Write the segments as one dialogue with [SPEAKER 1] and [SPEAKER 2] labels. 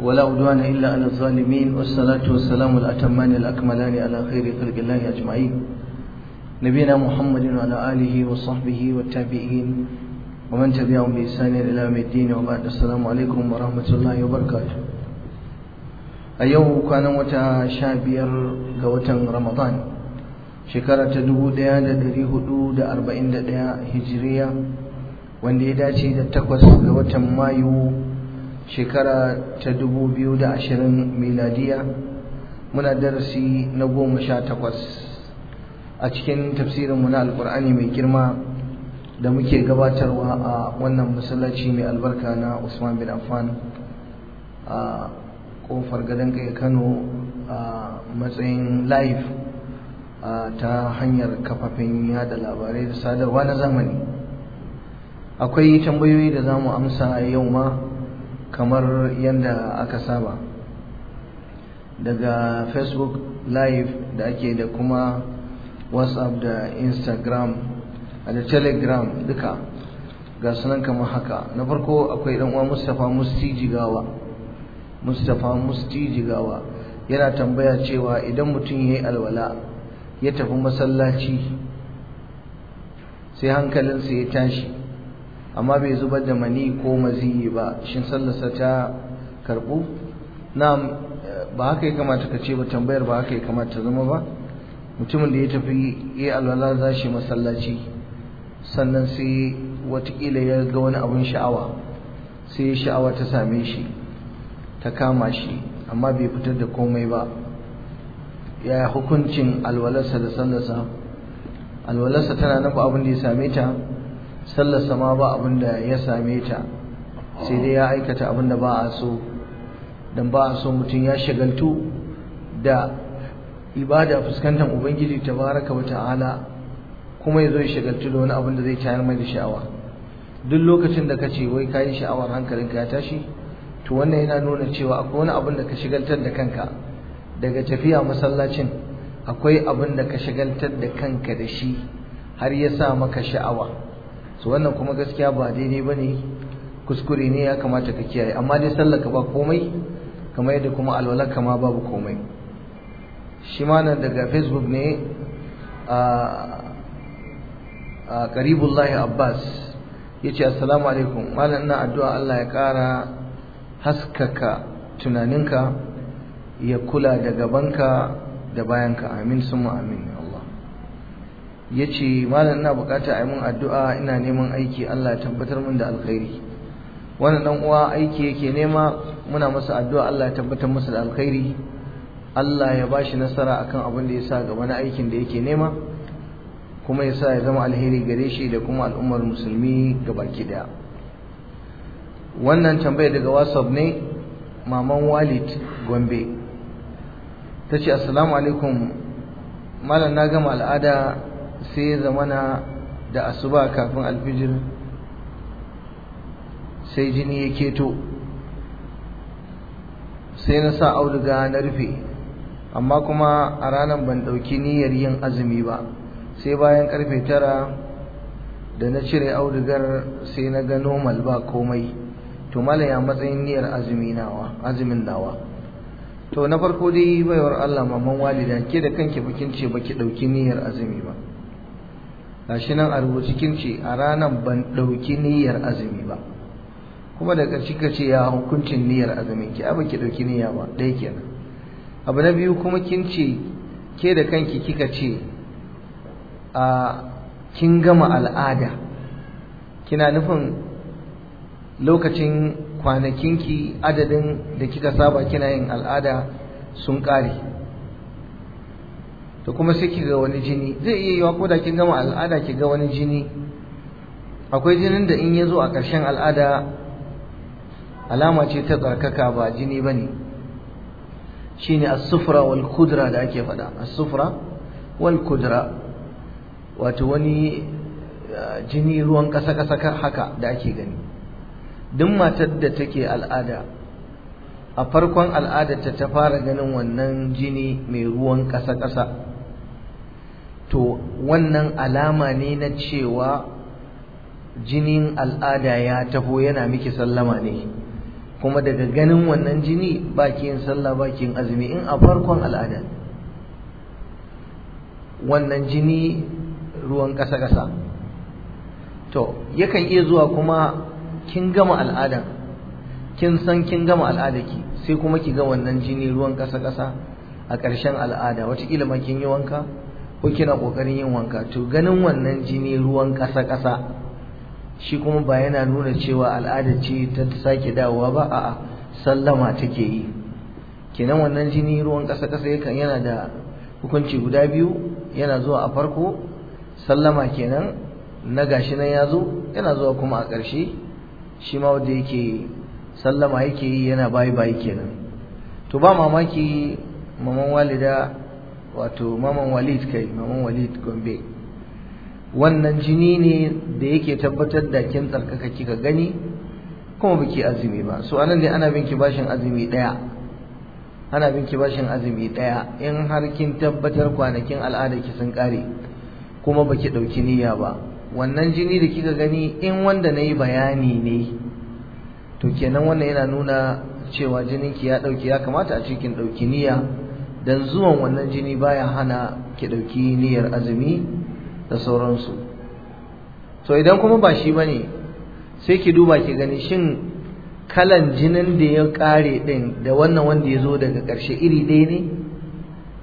[SPEAKER 1] ولا عدوان إلا على الظالمين والصلاة والسلام الأتمان الأكملان على خير خلق الله أجمعين نبينا محمد وعلى آله وصحبه والتابعين ومن تبعهم بإحسان إلى يوم الدين وبعد السلام عليكم ورحمة الله وبركاته أيوه كان متى شابير قوة رمضان shekara ta dubu ɗaya da ɗari hudu da arba'in da ɗaya hijiriya wanda ya dace da takwas ga watan mayu shekara ta dubu biyu da ashirin miladiya muna darasi na goma sha takwas a cikin tafsirinmu na alkur'ani mai girma da muke gabatarwa a wannan masallaci mai albarka na usman bin affan a ƙofar gadon kai kano a matsayin live ta hanyar kafafen yada labarai da sadarwa na zamani. Akwai tambayoyi da za mu amsa yau ma. Kamar yadda aka saba. Daga facebook live da ake da kuma whatsapp da instagram da telegram duka ga sunan kamar haka. Na farko akwai dan uwa mustapha musti jigawa mustapha musti jigawa yana tambaya cewa idan mutum ya yi alwala ya tafi masallaci sai hankalinsa ya tashi. Amma bai zubar da mani ko maziyi ba. Shin sallarsa ta karbu na ba haka ya kamata ka ce ba tambayar ba haka ya kamata zama ba. Mutumin da ya tafi ya alwala za shi masallaci sannan sai wataƙila ya ga wani abun sha'awa sai sha'awa ta same shi ta kama shi amma bai fitar da komai ba. Ya hukuncin alwalarsa da sallarsa? Alwalarsa tana nufa abin da ya same ta? Sallarsa ma ba abin da ya same ta sai dai ya aikata abin da ba a so. Don ba a so mutum ya shagaltu da ibada fuskantar ubangiji tabaraka wa ta'ala kuma ya zo shagaltu da wani abin da zai tayar mai da sha'awa. Duk lokacin da ka ce wai ka yi sha'awar hankalinka ya tashi to wannan yana nuna cewa akwai wani abin da ka shagaltar da kanka. Daga tafiya masallacin akwai abin da ka shagaltar da kanka da shi har ya sa maka sha'awa. So wannan kuma gaskiya ba daidai ba ne kuskure ne ya kamata ka kiyaye. Amma dai sallaka ba komai kamar yadda kuma alwalaka ma babu komai. Shi ma nan daga facebook ne a karibullahi abbas ya ce assalamu alaikum. Malam ina addu'a Allah ya ƙara haskaka tunaninka ya kula da gabanka da bayanka. Amin summa amin. Ya ce malam ina buƙata a yi mun addu'a ina neman aiki Allah ya tabbatar min da alkhairi. Wannan dan uwa aiki yake nema muna masa addu'a Allah ya tabbatar masa da alkhairi. Allah ya bashi nasara akan abin da ya sa gaba na aikin da yake nema kuma ya sa ya zama alheri gare shi da kuma al'ummar musulmi gabaki ɗaya wannan tambaya daga whatsapp ne maman walid gombe. Ta ce assalamu alaikum. Malam na gama al'ada sai zamana da asuba kafin alfijir sai jini ya keto. Sai na sa auduga na rufe amma kuma a ranar ban ɗauki niyyar yin azumi ba. Sai bayan ƙarfe tara da na cire audugar sai na ga normal ba komai. To malaya matsayin niyyar azumin nawa? To na farko dai baiwar Allah maman walida ke da kanki bakin ce baki ɗauki niyyar azumi ba. Gashi nan a rubuci kin ce a ranar ban ɗauki niyyar azumi ba. Kuma da ƙarshe ka ce ya hukuncin niyyar azumin ki. A baki ɗauki niyya ba ɗaya kenan. Abu na biyu kuma kin ce ke da kanki kika ce a kin gama al'ada. Kina nufin lokacin kwanakinki adadin da kika saba kina yin al'ada sun ƙare. To kuma sai ki ga wani jini. Zai iya yiwa ko da kin gama al'ada ki ga wani jini. Akwai jinin da in ya zo a ƙarshen al'ada alama ce ta tsarkaka ba jini ba ne. Shine as-sufra wal kudra da ake faɗa. As-sufra wal kudra wato wani jini ruwan ƙasa-ƙasa haka da ake gani. Duk matar da take al'ada a farkon al'adarta ta fara ganin wannan jini mai ruwan ƙasa-ƙasa. To wannan alama ne na cewa jinin al'ada ya taho yana miki sallama ne. Kuma daga ganin wannan jini baki yin sallah baki yin azumi in a farkon al'ada. Wannan jini ruwan ƙasa-ƙasa. To yakan iya zuwa kuma kin gama al'adan. Kin san kin gama al'adarki sai kuma ki ga wannan jini ruwan ƙasa-ƙasa a ƙarshen al'ada. Wataƙila ma kin yi wanka ko kina ƙoƙarin yin wanka to ganin wannan jini ruwan ƙasa-ƙasa shi kuma ba yana nuna cewa al'ada ce ta sake dawowa ba a'a sallama take yi. Kenan wannan jini ruwan ƙasa-ƙasa yakan yana da hukunci guda biyu yana zuwa a farko sallama kenan na gashi nan ya zo yana zuwa kuma a ƙarshe shi ma wanda yake sallama yake yi yana bayi bayi kenan. To ba mamaki maman walida wato maman walid kai maman walid gombe. Wannan jini ne da yake tabbatar da kin tsarkaka kika gani kuma baki azumi ba. So a nan ne ana binki bashin azumi ɗaya ana binki bashin azumi ɗaya in har kin tabbatar kwanakin al'ada ki sun kare kuma baki ɗauki niyya ba. Wannan jini da kika gani in wanda na yi bayani ne to kenan wannan yana nuna cewa jininki ya ɗauki ya kamata a cikin ɗauki niyya dan zuwan wannan jini baya hana ki ɗauki niyyar azumi da sauransu. To idan kuma ba shi ba ne sai ki duba ki gani shin kalan jinin da ya kare din da wannan wanda ya zo daga ƙarshe iri ɗaya ne?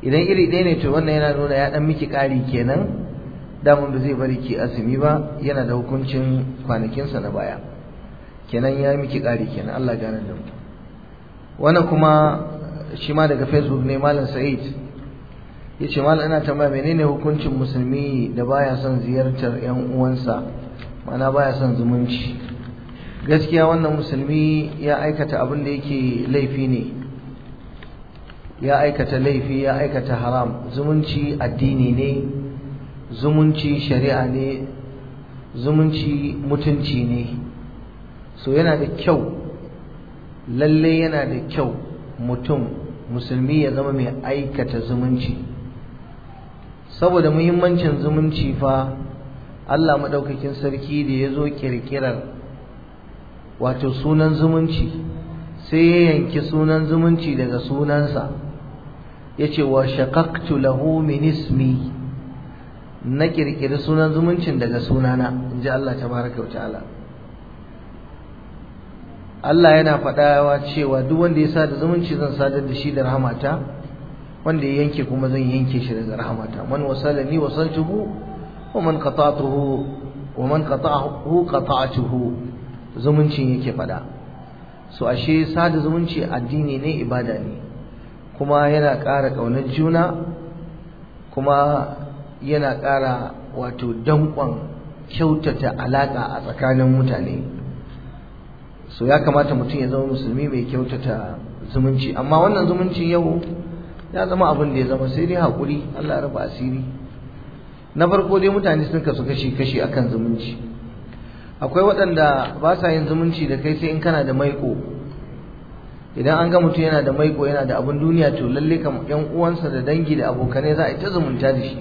[SPEAKER 1] Idan iri ɗaya ne to wannan yana nuna ya ɗan miki ƙari kenan. Damun da zai bari ki azumi ba yana da hukuncin kwanakinsa na baya. Kenan ya miki ƙari kenan Allah gane da mu. Wannan kuma shi ma daga facebook ne malam sa'id. Ya ce malam ina tambaya menene hukuncin musulmi da baya son ziyartar yan uwansa? Mana baya son zumunci. Gaskiya wannan musulmi ya aikata abin da yake laifi ne. Ya aikata laifi ya aikata haram. Zumunci addini ne zumunci shari'a ne zumunci mutunci ne. So yana da kyau lalle yana da kyau mutum musulmi ya zama mai aikata zumunci. Saboda muhimmancin zumunci fa Allah maɗaukakin sarki da ya zo ƙirƙirar wato sunan zumunci sai ya yanki sunan zumunci daga sunansa. Ya ce wa shaƙaƙtu lahu min ismi. Na ƙirƙiri sunan zumuncin daga sunana in ji Allah tabaraka wa ta'ala. Allah yana faɗawa cewa duk wanda ya sada zumunci zan sadar da shi da rahamata wanda ya yanke kuma zan yanke shi daga rahamata. Man wasalani wasaltuhu wa man qata'tuhu wa man qata'ahu qata'tuhu zumuncin yake faɗa. So ashe sada zumunci addini ne ibada ne. Kuma yana ƙara ƙaunar juna kuma yana ƙara wato danƙon kyautata alaƙa a tsakanin mutane. So ya kamata mutum ya zama musulmi mai kyautata zumunci. Amma wannan zumuncin yau ya zama abin da ya zama sai dai haƙuri. Allah raba asiri. Na farko dai mutane sun kasu kashi kashi akan zumunci. Akwai waɗanda ba sa yin zumunci da kai sai in kana da maiko idan an ga mutum yana da maiko yana da abin duniya to lalle kam yan uwansa da dangi da abokanai za a yi ta zumunta da shi.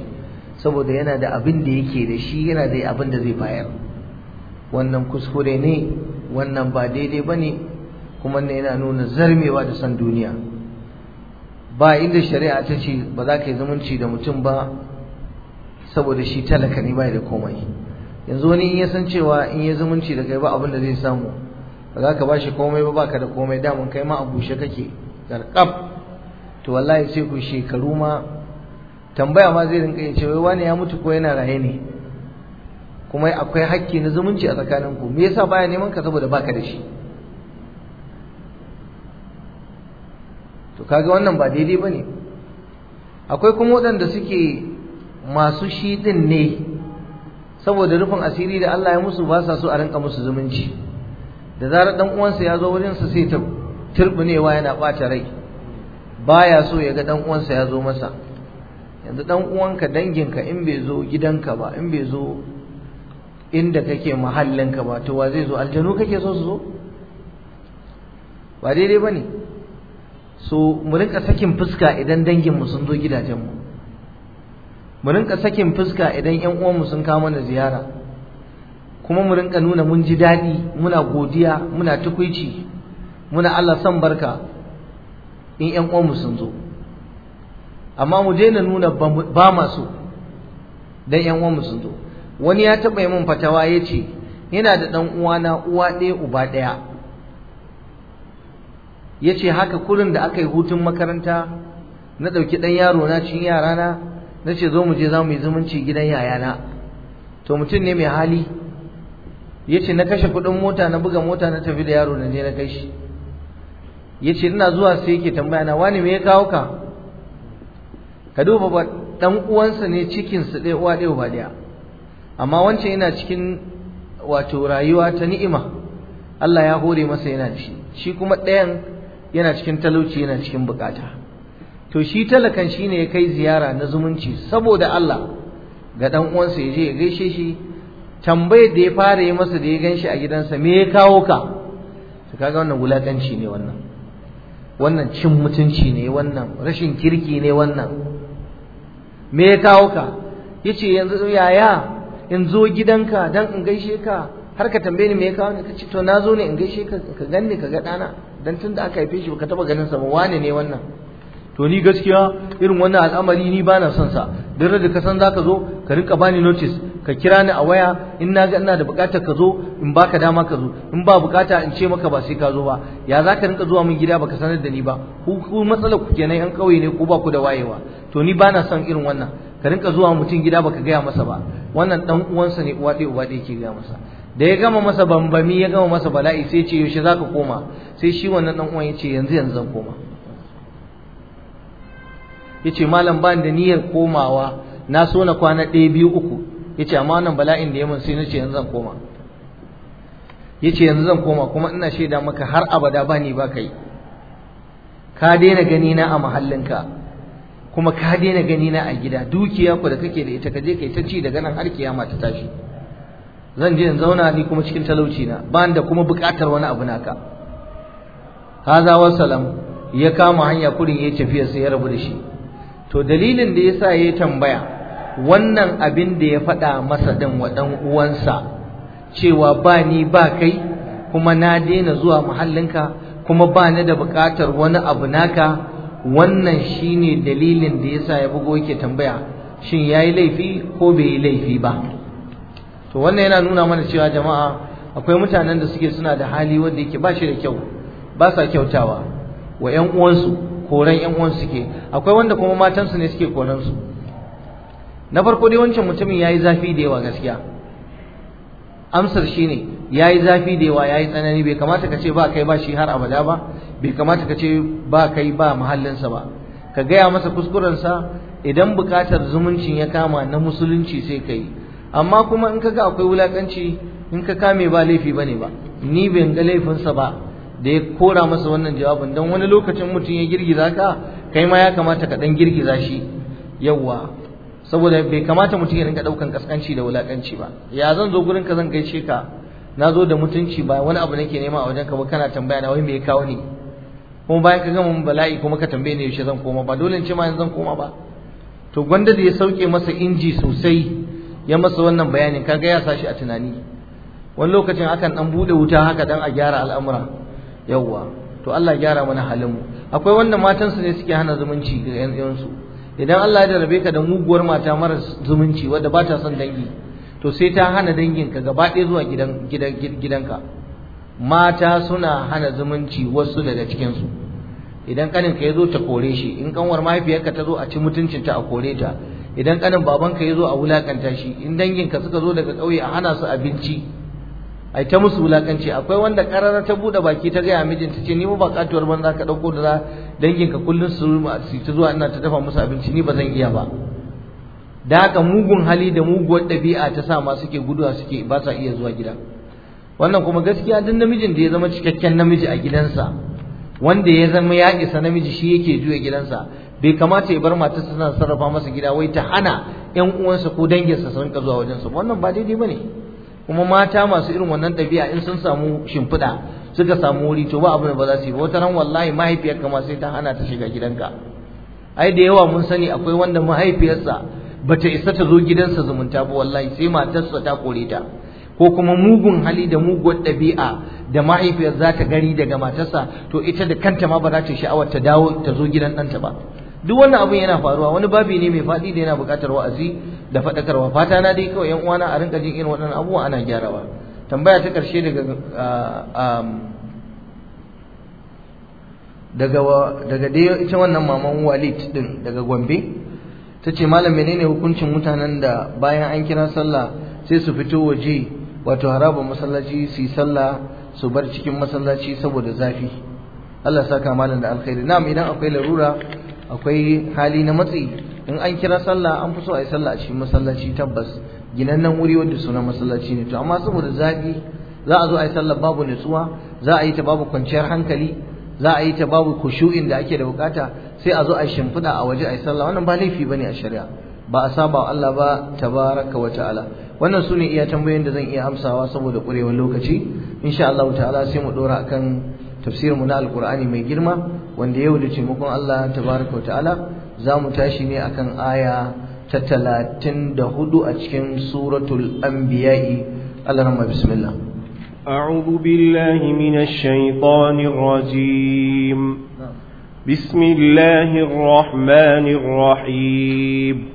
[SPEAKER 1] Saboda yana da abin da yake da shi yana da abin da zai bayar. Wannan kuskure ne wannan ba daidai ba ne kuma ne yana nuna zarmewa da san duniya. Ba inda shari'a ta ce ba za ka yi zumunci da mutum ba saboda shi talaka ne bai da komai. Yanzu wani in ya san cewa in ya zumunci da kai ba abin da zai samu ba za ka ba shi komai ba baka da komai damun kai ma a bushe kake karkab. To wallahi sai ku shekaru ma tambaya ma zai rinka yin cewa wani ya mutu ko yana raye ne? Kuma akwai hakki na zumunci a tsakaninku. Me yasa baya neman ka saboda baka da shi? To kaga wannan ba daidai ba ne. Akwai kuma waɗanda suke masu shi din ne saboda rufin asiri da Allah ya musu ba sa so a rinka musu zumunci. Da zarar dan uwansa ya zo wurin sa sai ta turbunewa yana bata rai. Baya so ya ga dan uwansa ya zo masa. Yanzu dan uwanka danginka in bai zo gidanka ba in bai zo inda kake mahallinka ba to wa zai zo? Aljanu kake so su zo? Ba daidai ba ne so mu rinka sakin fuska idan danginmu sun zo gidajenmu. Mu rinka sakin fuska idan ƴan uwanmu sun kawo mana ziyara. Kuma mu rinka nuna mun ji daɗi muna godiya muna tukuici muna Allah san barka in ƴan uwanmu sun zo. Amma mu daina nuna ba masu dan ƴan uwanmu sun zo. Wani ya taɓa yi min fatawa ya ce yana da ɗan uwana uwa ɗaya uba ɗaya. Ya ce haka kurin da aka yi hutun makaranta na ɗauki ɗan yaro na cin yarana na ce zo mu je za mu yi zumunci gidan yayana. To mutum ne mai hali. Ya ce na kashe kuɗin mota na buga mota na tafi da yaro na je na kai shi. Ya ce ina zuwa sai yake tambaya na wani me ya kawo ka? Ka duba ba ɗan uwansa ne cikinsu ɗaya uwa ɗaya uba ɗaya. Amma wancan yana cikin wato rayuwa ta ni'ima. Allah ya hore masa yana da shi. Kuma ɗayan yana cikin talauci yana cikin buƙata to shi talakan shine ya kai ziyara na zumunci saboda Allah. Ga dan uwansa ya je ya gaishe shi. Tambayar da ya fara yi masa da ya gan shi a gidansa me ya kawo ka? To kaga wannan wulakanci ne wannan. Wannan cin mutunci ne wannan. Rashin kirki ne wannan. Me ya kawo ka? Yace yanzu yaya in zo gidanka dan in gaishe ka har ka tambaye ni me ya kawo ni kace to na zo ne in gaishe ka ka ganni ka ga dana dan tunda aka haife shi baka taba ganin sa ba wane ne wannan? To ni gaskiya irin wannan al'amari ni bana son sa. Duk da ka san zaka zo ka rinka bani notice ka kira ni a waya. In na ga ina da buƙatar ka zo in baka dama ka zo. In ba buƙata in ce maka ba sai ka zo ba. Ya zaka rinka zuwa min gida baka sanar da ni ba? Ku matsalar ku kenan yan kauye ne ku ba ku da wayewa. To ni bana son irin wannan. Ka rinka zuwa mutum gida baka gaya masa ba. Wannan dan uwansa ne uwa ɗaya uba ɗaya ke gaya masa. Da ya gama masa bambami ya gama masa bala'i sai ce yaushe zaka koma? Sai shi wannan dan uwan ya ce yanzu yanzu zan koma. Yace malam ban da niyyar komawa. Na so na kwana ɗaya biyu uku. Yace amma wannan bala'in da ya mun sai nace yanzu zan koma. Yace yanzu zan koma kuma ina shaida maka har abada ba ni ba kai ka daina gani na a mahallinka. Kuma ka daina gani na a gida dukiya ku da kake da ita ka je kai ta ci daga nan har kiyama ta tashi. Zan je in zauna ni kuma cikin talauci na ba da kuma buƙatar wani abu naka. Haza wassalam ya kama hanya kurin ya tafiya sai ya rabu da shi. To dalilin da yasa ya tambaya wannan abin da ya faɗa masa din wa uwansa cewa ba ni ba kai kuma na daina zuwa muhallinka kuma ba ni da buƙatar wani abu naka wannan shine dalilin da yasa ya bugo yake tambaya shin yayi laifi ko bai yi laifi ba? To wannan yana nuna mana cewa jama'a akwai mutanen da suke suna da hali wanda yake ba shi da kyau ba sa kyautawa wa ƴan uwansu koran ƴan uwansu suke. Akwai wanda kuma matansu ne suke koran su na farko dai wancan mutumin yayi zafi da yawa gaskiya. Amsar shine yayi zafi da yawa yayi tsanani bai kamata ka ce ba kai ba shi har abada ba. Bai kamata ka ce ba kai ba mahallinsa ba. Ka gaya masa kuskurensa idan buƙatar zumuncin ya kama na musulunci sai ka yi. Amma kuma in ka ga akwai wulakanci in ka kame ba laifi ba ne ba. Ni ban ga laifinsa ba da ya kora masa wannan jawabin. Don wani lokacin mutum ya girgiza ka kai ma ya kamata ka dan girgiza shi. Yawwa saboda bai kamata mutum ya rinka ɗaukan kaskanci da wulakanci ba. Ya zan zo gurin ka zan gaishe ka? Na zo da mutunci ba wani abu nake nema a wajen ka ba kana tambaya na wai me ya kawo ni? Kuma bayan ka gama bala'i kuma ka tambaye ni yaushe zan koma ba dole in ce ma yanzu zan koma ba. To gwanda da ya sauke masa inji sosai ya masa wannan bayanin kaga ya sashi a tunani. Wani lokacin akan dan buɗe wuta haka dan a gyara al'amura. Yawwa to Allah gyara mana halin mu akwai wanda matansu ne suke hana zumunci ga yan yansu idan Allah ya jarabe ka da muguwar mata mara zumunci wadda ba ta son dangi to sai ta hana danginka gaba ɗaya zuwa gidan gidanka. Mata suna hana zumunci wasu daga cikinsu. Idan kaninka ya zo ta kore shi in kanwar mahaifiyarka ta zo a ci mutuncinta a kore ta idan kanin babanka ya zo a wulaƙanta shi in danginka suka zo daga ƙauye a hana su abinci ai ta musu wulakanci. Akwai wanda karara ta buɗe baki ta gaya mijinta ce ni ba katuwar banza ka ɗauko da danginka kullun su su ta zuwa ina ta dafa musu abinci ni ba zan iya ba. Da haka mugun hali da muguwar ɗabi'a ta sa ma suke guduwa suke ba sa iya zuwa gida. Wannan kuma gaskiya duk namijin da ya zama cikakken namiji a gidansa wanda ya zama ya isa namiji shi yake juya gidansa bai kamata ya bar matarsa tana sarrafa masa gida wai ta hana ƴan uwansa ko danginsa su rinka zuwa wajensa. Wannan ba daidai ba ne kuma mata masu irin wannan ɗabi'a in sun samu shimfiɗa suka samu wuri to ba abin da ba za su yi ba. Wata ran wallahi mahaifiyarka ma sai ta hana ta shiga gidanka. Ai da yawa mun sani akwai wanda mahaifiyarsa bata isa ta zo gidansa zumunta ba wallahi sai matarsa ta kore ta. Ko kuma mugun hali da muguwar ɗabi'a da mahaifiyar za ta gari daga matarsa to ita da kanta ma ba za ta sha'awar ta dawo ta zo gidan ɗanta ba. Duk wannan abin yana faruwa. Wani babi ne mai faɗi da yana buƙatar wa'azi da faɗakarwa. Fata na dai kawai yan uwana a rinka jin irin waɗannan abubuwa ana gyarawa. Tambaya ta ƙarshe daga daga daga dai ita wannan maman Walid din daga Gombe tace malam menene hukuncin mutanen da bayan an kira sallah sai su fito waje wato haraba masallaci su yi sallah su bar cikin masallaci saboda zafi. Allah saka malam da alkhairi. Na'am idan akwai larura akwai hali na matsi in an kira sallah an fi so a yi sallah a cikin masallaci tabbas. Ginannen wuri wanda sunan masallaci ne. To amma saboda zafi za a zo a yi sallah babu nutsuwa za a yi ta babu kwanciyar hankali za a yi ta babu kushu'in da ake da buƙata sai a zo a shimfiɗa a waje a yi sallah. Wannan ba laifi ba ne a shari'a. Ba a saba Allah ba tabaraka wa ta'ala wannan su ne iya tambayoyin da zan iya amsawa saboda ƙurewar lokaci insha Allah ta'ala sai mu dora akan tafsirin mu na alqur'ani mai girma wanda yau da taimakon Allah tabaraka wa ta'ala za mu tashi ne akan aya ta talatin da hudu a cikin suratul anbiya'i Allah rahma bismillah
[SPEAKER 2] أعوذ بالله من الشيطان الرجيم بسم الله الرحمن الرحيم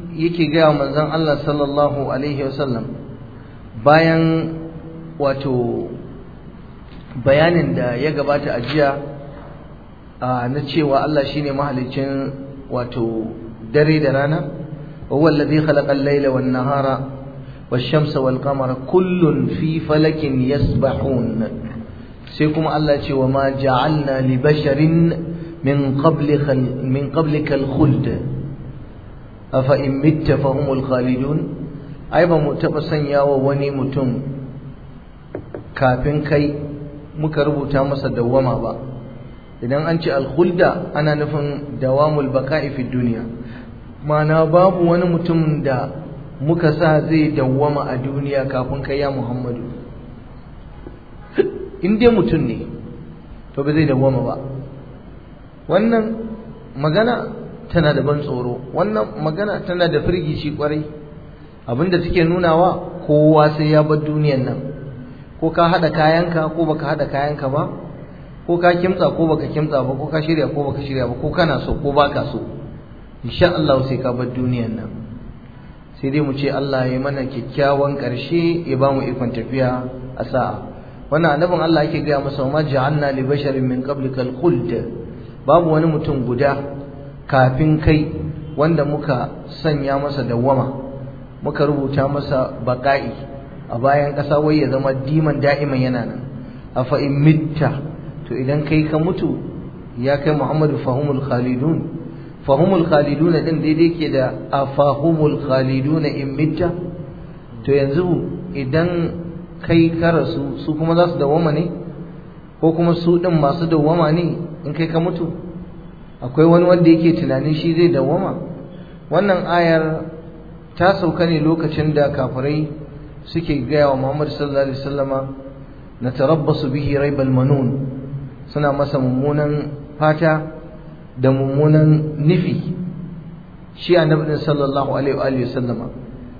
[SPEAKER 1] yake gaya manzon Allah sallallahu alaihi wasallam bayan wato bayanin da ya gabata a jiya na cewa Allah shine mahalicin wato dare da rana. Wa huwa alladhi khalaqa al-layla wan-nahara wash-shamsa wal-qamara kullun fi falakin yasbahun. Sai kuma Allah ce wa ma ja'alna li basharin min qablika min qablika al-khuld afa in mitta fahumul khalidun? Ai ba mu taba sanyawa wani mutum kafin kai muka rubuta masa dawwama ba. Idan an ce alkhulda ana nufin dawamul baqa'i fi duniya mana babu wani mutum da muka sa zai dawwama a duniya kafin kai ya Muhammadu. In dai mutum ne to ba zai dawwama ba. Wannan magana tana da ban tsoro. Wannan magana tana da firgici ƙwarai. Abinda take nunawa kowa sai ya bar duniyan nan. Ko ka hada kayanka ko baka hada kayanka ba ko ka kimtsa ko baka kimtsa ba ko ka shirya ko baka shirya ba ko kana so ko baka so insha Allah sai ka bar duniyan nan. Sai dai mu ce Allah ya mana kyakkyawan ƙarshe ya ba mu ikon tafiya a sa'a. Wannan annabin Allah yake gaya masa ma ja'alna li basharin min qablikal khuld babu wani mutum guda kafin kai wanda muka sanya masa dawwama muka rubuta masa baƙa'i a bayan ƙasa wai ya zama diman da'iman yana nan. Afa in mitta? To idan kai ka mutu ya kai Muhammadu fahumul khalidun. Fahumul khalidun din daidai ke da afahumul khalidun in mitta? To yanzu idan kai ka rasu su kuma za su dawwama ne? Ko kuma su din masu dawwama ne in kai ka mutu? Akwai wani wanda yake tunanin shi zai dawwama? Wannan ayar ta sauka ne lokacin da kafirai suke gaya wa Muhammad sallallahu alaihi wasallama na tarabbasu bihi raibal manun. Suna masa mummunan fata da mummunan nufi. Shi annabi sallallahu alaihi wasallama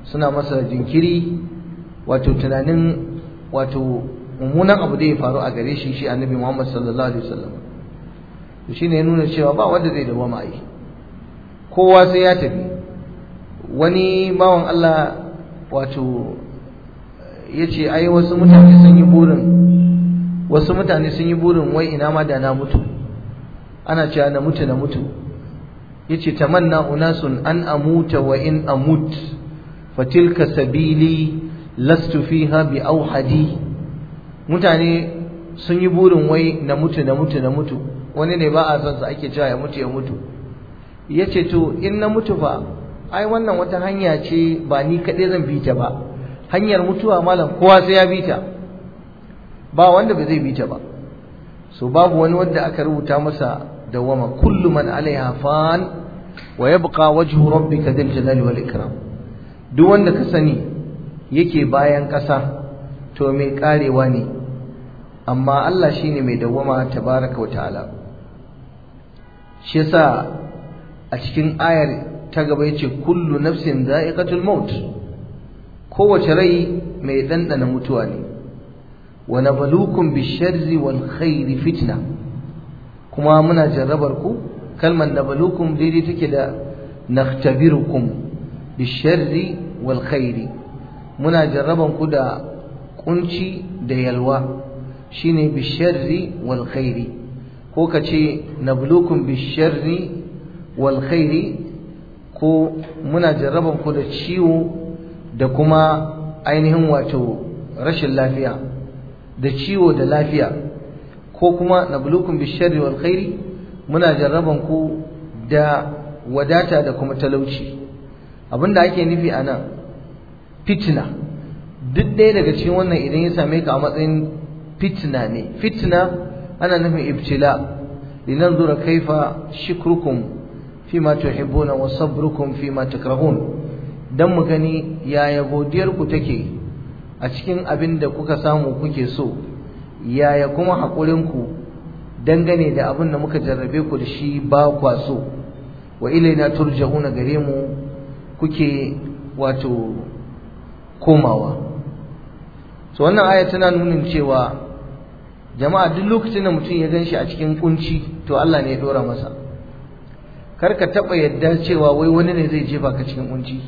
[SPEAKER 1] suna masa jinkiri wato tunanin wato mummunan abu da ya faru a gare shi shi annabi Muhammad sallallahu alaihi wasallama. To shine ya nuna cewa ba wanda zai dawama ai kowa sai ya tafi. Wani bawan Allah wato ya ce ai wasu mutane sun yi burin wasu mutane sun yi burin wai ina ma da na mutu. Ana cewa na mutu na mutu. Ya ce tamanna unasun an amuta wa in amut fatilka sabili lastu fiha bi auhadi mutane sun yi burin wai na mutu na mutu na mutu. Wani ne ba a son sa ake cewa ya mutu ya mutu. Ya ce to in na mutu fa ai wannan wata hanya ce ba ni kaɗai zan bi ta ba. Hanyar mutuwa malam kowa sai ya bita ba wanda ba zai bita ba. So babu wani wanda aka rubuta masa dawama kullu man alaiha fan wa yabqa wajhu rabbika dhil jalali wal ikram. Duk wanda ka sani yake bayan ƙasa to mai karewa ne. Amma Allah shine mai dawama tabaraka wa ta'ala. Shi yasa a cikin ayar ta gaba ya ce kullu nafsin dha'iqatul maut. Kowace rai mai dandana mutuwa ne. Wa nabluukum bisharri wal khairi fitna. Kuma muna jarrabar ku kalmar nabluukum daidai take da nakhtabirukum bisharri wal khairi muna jarraban ku da kunci da yalwa. Shine bisharri wal khairi ko kace nabluukum bisharri wal khairi ko muna jarraban ku da ciwo da kuma ainihin wato rashin lafiya da ciwo da lafiya ko kuma nabluukum bisharri wal khairi muna jarraban ku da wadata da kuma talauci. Abinda ake nufi a nan fitna. Duk ɗaya daga cikin wannan idan ya same ka a matsayin fitna ne. Fitna ana nufin ibtila. Linanzura kaifa shukrukum fima tuhibbuna wa sabrukum fima takrahun. Dan mu gani yaya godiyar ku take a cikin abin da kuka samu kuke so. Yaya kuma haƙurin ku dangane da abin da muka jarrabe ku da shi ba kwa so. Wa ilaina turja'una gare mu kuke wato komawa. So wannan aya tana nunin cewa jama'a duk lokacin da mutum ya gan shi a cikin kunci to Allah ne ya dora masa. Kar ka taɓa yadda cewa wai wani ne zai jefa ka cikin kunci.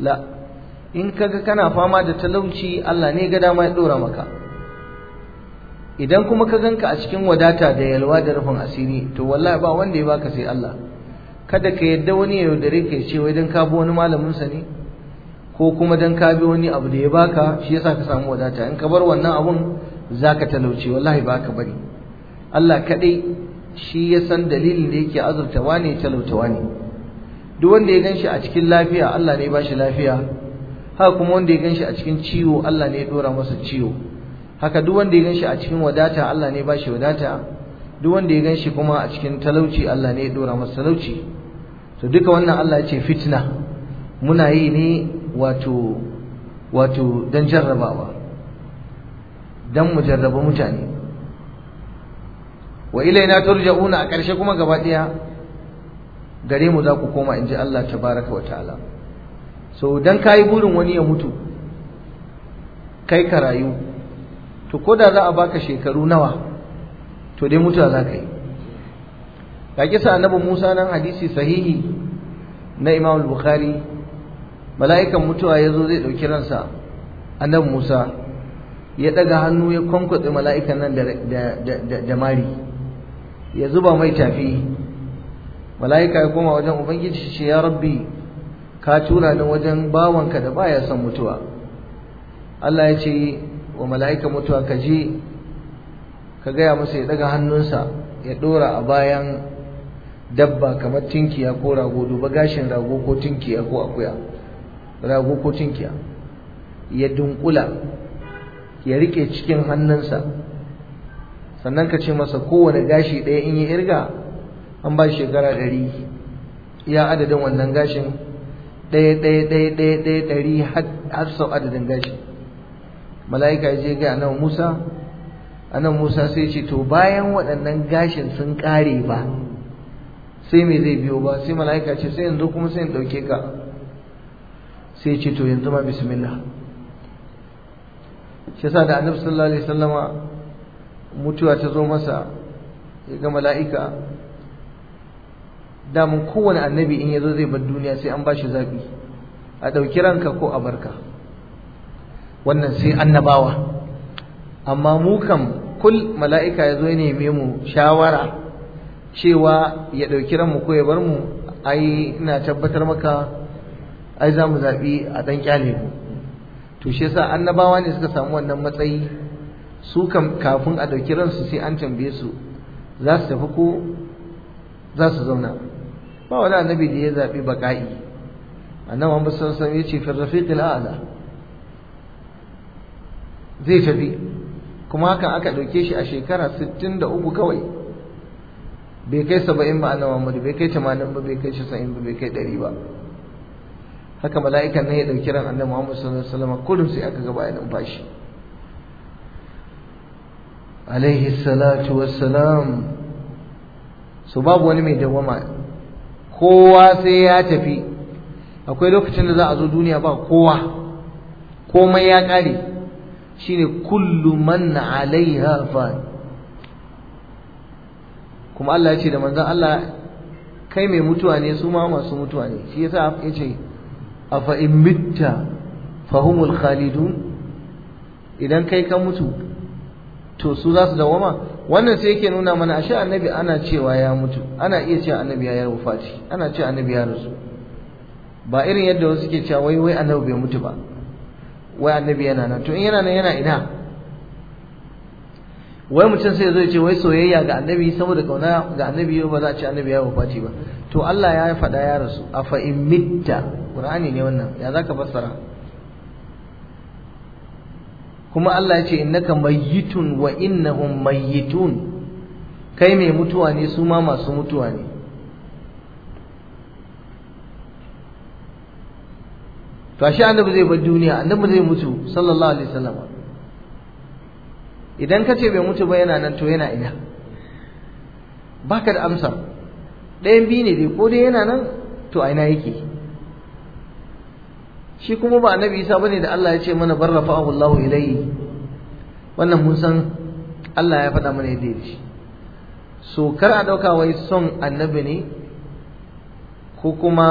[SPEAKER 1] La in kaga kana fama da talauci Allah ne ga dama ya dora maka. Idan kuma ka ganka a cikin wadata da yalwa da rufin asiri to wallahi ba wanda ya baka sai Allah. Kada ka yadda wani ya yaudare ka ce wai dan ka bi wani malamin sa ne ko kuma dan ka bi wani abu da ya baka shi yasa ka samu wadata. In ka bar wannan abun zaka talauce wallahi ba ka bari. Allah kadai shi ya san dalilin da yake azurtawa ne talautawa ne duk wanda ya gan shi a cikin lafiya Allah ne ya bashi lafiya. Haka kuma wanda ya gan shi a cikin ciwo Allah ne ya dora masa ciwo. Haka duk wanda ya gan shi a cikin wadata Allah ne ya bashi wadata. Duk wanda ya gan shi kuma a cikin talauci Allah ne ya dora masa talauci. To duka wannan Allah ya ce fitna. Muna yi ne wato wato dan jarrabawa. Dan mu jarraba mutane. Wa ilaina turja'una a ƙarshe kuma gaba ɗaya gare mu za ku koma in ji Allah tabaraka wa ta'ala. So dan kayi burin wani ya mutu kai ka rayu to ko da za a baka shekaru nawa to dai mutuwa za ka yi. Ga kisa annabi Musa nan hadisi sahihi na Imam Bukhari mala'ikan mutuwa ya zo zai ɗauki ransa annabi Musa ya ɗaga hannu ya kwankwatse mala'ikan nan da mari ya zuba mai tafi. Mala'ika ya koma wajen ubangiji ce ya rabbi ka tura ni wajen bawanka da baya son mutuwa. Allah ya ce wa mala'ika mutuwa ka je ka gaya masa ya daga hannunsa ya dora a bayan dabba kamar tinkiya ko rago duba gashin rago ko tinkiya ko akuya rago ko tinkiya. Ya dunkula ya riƙe cikin hannunsa. Sannan ka ce masa kowane gashi ɗaya in yi irga an ba shekara ɗari. Ya adadin wannan gashin ɗaya ɗaya ɗaya ɗaya ɗaya ɗari har sau adadin gashi. Mala'ika ya je ga a nan musa a nan musa sai ce to bayan waɗannan gashin sun ƙare ba sai me zai biyo ba? Sai mala'ika ce sai yanzu kuma sai in ɗauke ka. Sai ce to yanzu ma bismillah. Shi yasa da annabi sallallahu alaihi wasallama mutuwa ta zo masa ya ga mala'ika damun kowane annabi in ya zo zai bar duniya sai an ba shi zaɓi. A ɗauki ranka ko a barka. Wannan sai annabawa. Amma mu kam kul mala'ika ya zo ya neme mu shawara cewa ya ɗauki ranmu ko ya bar mu ai ina tabbatar maka ai za mu zaɓi a ɗan ƙyale mu. To shi yasa annabawa ne suka samu wannan matsayi. Su kam kafin a ɗauki ransu sai an tambaye su za su tafi ko za su zauna? Ba wani annabi da ya zaɓi baƙa'i. Annabi Muhammad sallallahu alaihi wasallam ya ce fi rafiqil a'la. Zai tafi. Kuma hakan aka ɗauke shi a shekara 63 kawai. Bai kai 70 ba annabi Muhammad bai kai 80 ba bai kai 90 ba bai kai 100 ba. Haka mala'ikan ne ya ɗauki ran annabi Muhammad sallallahu alaihi wasallam kullum sai aka ga bayan numfashi. Alaihi salatu wassalam. Su babu wani mai dawama kowa sai ya tafi. Akwai lokacin da za a zo duniya ba kowa. Komai ya ƙare. Shine kullu man alaiha fan. Kuma Allah ya ce da manzon Allah kai mai mutuwa ne su ma masu mutuwa ne. Shi yasa ya ce afa in mitta fahumul khalidun? Idan kai ka mutu to su za su dawama wannan sai yake nuna mana ashe annabi ana cewa ya mutu. Ana iya cewa annabi ya yi wafati. Ana cewa annabi ya rasu. Ba irin yadda wasu ke cewa wai wai annabi bai mutu ba. Wai annabi yana nan. To in yana nan yana ina? Wai mutum sai ya ce wai soyayya ga annabi saboda ƙauna ga annabi ba za a ce annabi ya wafati ba. To Allah ya faɗa ya rasu. Afa in mitta? Qur'ani ne wannan. Ya zaka fassara? Kuma Allah ya ce innaka mayyitun wa innahum mayyitun. Kai mai mutuwa ne su ma masu mutuwa ne. To ashe annabi zai bar duniya annabi zai mutu sallallahu alaihi wasallam. Idan ka ce bai mutu ba yana nan to yana ina? Baka da amsa ɗayan biyu ne dai ko dai yana nan to a ina yake? Shi kuma ba annabi isa ba ne da Allah ya ce mana bar rafa'ahu Allahu ilayhi. Wannan mun san Allah ya faɗa mana yadda yake so kar a ɗauka wai son annabi ne ko kuma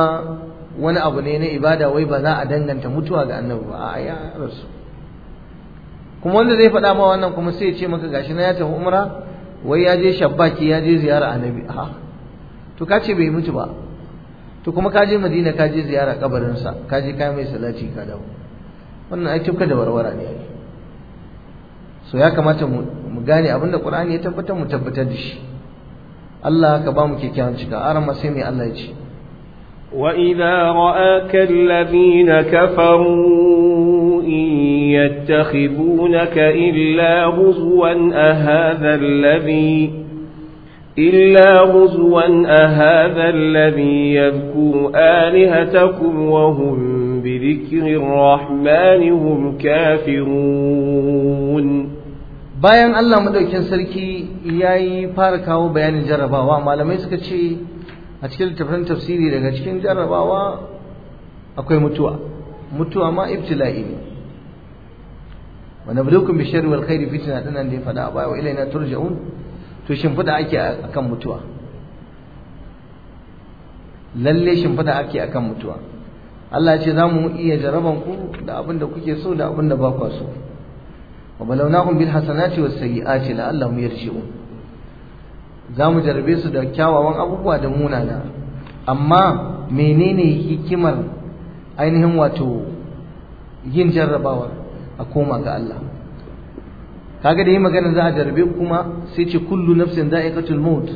[SPEAKER 1] wani abu ne na ibada wai ba za a danganta mutuwa ga annabi ba. A ya rasu. kuma wanda zai faɗa ma wannan kuma sai ya ce maka gashi na ya tafi umra wai ya je shabbaki ya je ziyara annabi a to ka ce bai mutu ba to kuma ka je madina ka je ziyara kabarinsa ka je ka mai salati ka dawo wannan ai tufka da warwara ne so ya kamata mu gane abinda qur'ani ya tabbatar mu tabbatar da shi Allah ka ba mu kyakkyawan cika aran ma sai mai Allah ya ce
[SPEAKER 2] وإذا رآك الذين كفروا إن يتخذونك إلا هزوا أهذا الذي إلا هزوا أهذا الذي يذكر آلهتكم وهم بذكر الرحمن هم كافرون
[SPEAKER 1] bayan Allah madaukin sarki yayi fara kawo bayanin jarrabawa malamai suka ce a cikin littafin tafsiri daga cikin jarrabawa akwai mutuwa mutuwa ma ibtila'i ne wa nabluukum bi sharri wal khairi fitna dinan da ya fada a baya wa ilaina turja'un. To shimfida ake akan mutuwa. Lalle shimfida ake akan mutuwa. Allah ya ce za mu iya jaraban ku da abin da kuke so da abin da ba ku so. Wa balawnahum bil hasanati was sayyiati la'allahum yarji'un. Za mu jarabe su da kyawawan abubuwa da munana. Amma menene hikimar ainihin wato yin jarrabawa? A koma ga Allah. Kaga da yi magana za a jarabe kuma sai ce kullu nafsin za'iqatul maut.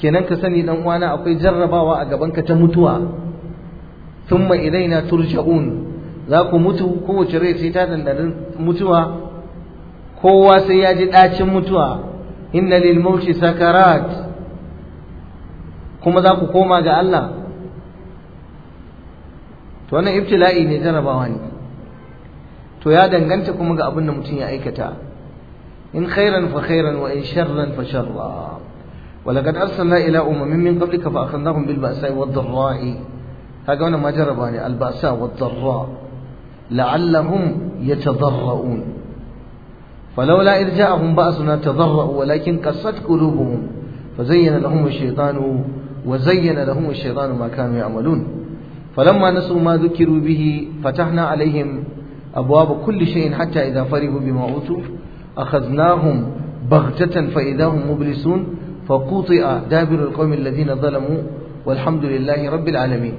[SPEAKER 1] Kenan ka sani dan uwana akwai jarrabawa a gaban ka ta mutuwa. Thumma ilaina turja'un. Za ku mutu kowace rai sai ta dandanin mutuwa. Kowa sai ya ji dacin mutuwa. Inna lil mauti sakarat. Kuma za ku koma ga Allah. To wannan ibtila'i ne jarrabawa ne. to ya danganta kuma ga abin da mutum ya aikata in khairan fa khairan wa in sharran fa sharra ولقد أرسلنا إلى أمم من قبلك فأخذناهم بالبأساء والضراء هذا أنا ما جرباني البأساء والضراء لعلهم يتضرؤون فلولا إذ جاءهم بأسنا تضرؤوا ولكن قست قلوبهم فزين لهم الشيطان وزين لهم الشيطان ما كانوا يعملون فلما نسوا ما ذكروا به فتحنا عليهم أبواب كل شيء حتى إذا فرحوا بما أوتوا أخذناهم بغتة فإذا هم مبلسون فقطع دابر القوم الذين ظلموا والحمد لله رب العالمين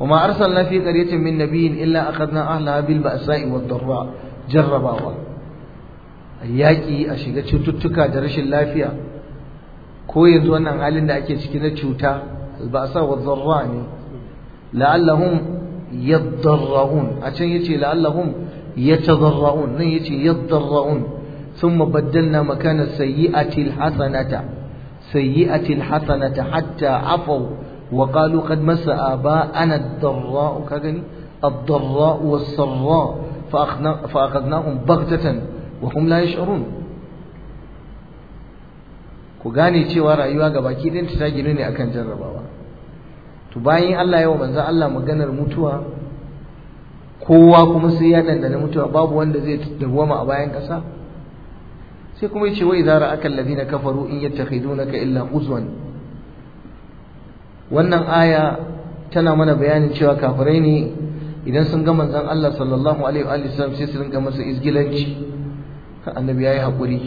[SPEAKER 1] وما أرسلنا في قرية من نبي إلا أخذنا أهلها بالبأساء والضراء جرباوا yaƙi a shiga cututtuka da rashin lafiya ko yanzu wannan halin da ake ciki na cuta albasa wa zarra ne la'allahum yaddarra'un a can ya ce la'allahum yatadarra'un nan ya ce yaddarra'un thumma baddalna makana sayyi'ati alhasanata sayyi'ati alhasanata hatta afaw. Wa qalu qad massa aba'ana ad-darra'u. Ka gani? Ad-darra'u was-sarra'u fa akhadnahum baghtatan wa hum la yash'urun. Ku gane cewa rayuwa ga baki ɗin ta ginu ne akan jarrabawa. To bayan Allah yawa manzo Allah maganar mutuwa kowa kuma sai ya dandana mutuwa babu wanda zai dawwama a bayan ƙasa. Sai kuma ya ce wa idza ra'aka alladhina kafaru in yattakhidunaka illa uzwan wannan aya tana mana bayanin cewa kafirai ne idan sun ga manzon Allah sallallahu alaihi wa sallam sai su rinka masa izgilanci. Annabi yayi haƙuri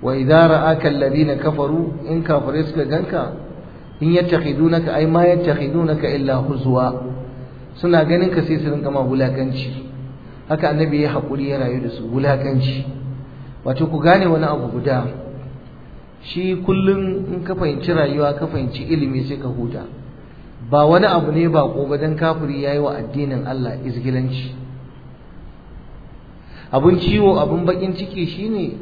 [SPEAKER 1] wa idza ra'aka alladhina kafaru in kafirai suka ganka in yattakhidunaka ay ma yattakhidunaka illa huzwa. Suna ganin ka sai su rinka ma wulakanci. Haka annabi yayi haƙuri ya rayu da su wulakanci. Wato ku gane wani abu guda shi kullum in ka fahimci rayuwa ka fahimci ilimi sai ka huta. Ba wani abu ne ba ko dan kafiri yayi wa addinin Allah izgilanci. Abun ciwo abun bakin ciki shine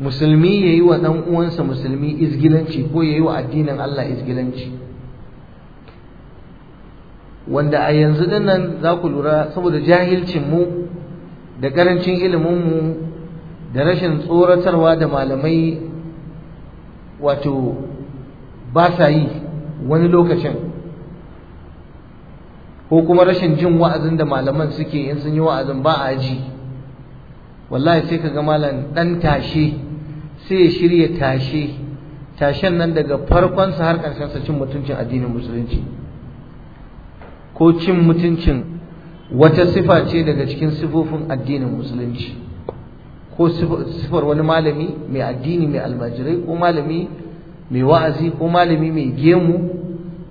[SPEAKER 1] musulmi yayi wa dan uwansa musulmi izgilanci ko yayi wa addinin Allah izgilanci. Wanda a yanzu ɗin nan za ku lura saboda jahilcin mu da ƙarancin ilimin mu da rashin tsoratarwa da malamai wato ba sa yi wani lokacin ko kuma rashin jin wa'azin da malaman suke in sun yi wa'azin ba a ji. Wallahi sai kaga malam dan tashe sai ya shirya tashe. Tashen nan daga farkon sa har ƙarshen sa cin mutuncin addinin musulunci. Ko cin mutuncin wata sifa ce daga cikin sifofin addinin musulunci. Ko sifar wani malami mai addini mai almajirai ko malami mai wa'azi ko malami mai gemu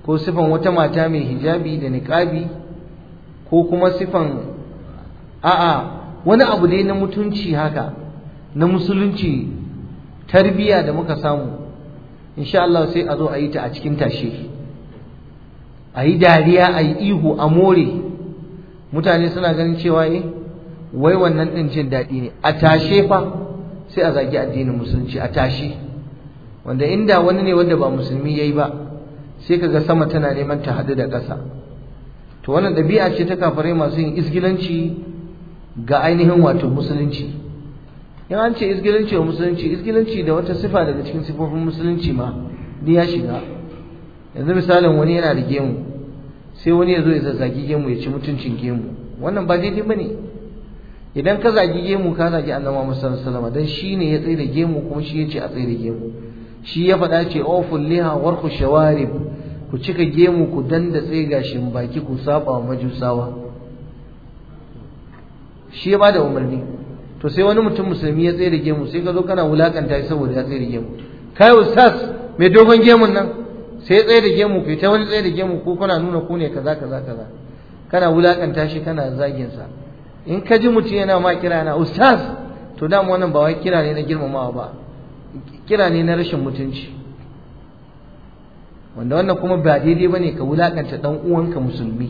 [SPEAKER 1] ko sifan wata mata mai hijabi da niqabi ko kuma sifan a'a wani abu dai na mutunci haka na musulunci tarbiya da muka samu insha Allah sai a zo a yi ta a cikin tashe. A yi dariya a yi ihu a more. Mutane suna ganin cewa eh wai wannan ɗin jin daɗi ne. A tashe fa sai a zagi addinin musulunci a tashe. Wanda inda wani ne wanda ba musulmi yayi ba sai kaga sama tana neman ta hadu da ƙasa. To wannan ɗabi'a ce ta kafirai masu yin isgilanci ga ainihin wato musulunci. In an ce isgilanci wa musulunci isgilanci da wata sifa daga cikin sifofin musulunci ma ni ya shiga. Yanzu misalin wani yana da gemu sai wani ya zo ya zazzagi gemu ya ci mutuncin gemu. Wannan ba daidai ba ne. Idan ka zagi gemu ka zagi sallallahu alaihi wasallam dan shine ya tsaye da gemu kuma shi ya ce a tsaye da gemu. Shi ya faɗa ce awful liha warku shawarib ku cika gemu ku danda tsaye gashin baki ku saba wa majusawa. Shi ya ba da umarni. To sai wani mutum musulmi ya da gemu sai ka zo kana wulaƙanta shi saboda ya da gemu. Kai ustaz mai dogon gemun nan? Sai ya da gemu kai ta wani da gemu ko kuna nuna ku ne kaza kaza kaza. Kana wulaƙanta shi kana zagin sa. In ka ji mutum yana ma kira na ustaz! To dama wannan ba wai kira ne na girmamawa ba. Kira ne na rashin mutunci. Wanda wannan kuma ba daidai ba ne ka wulaƙanta dan uwanka musulmi.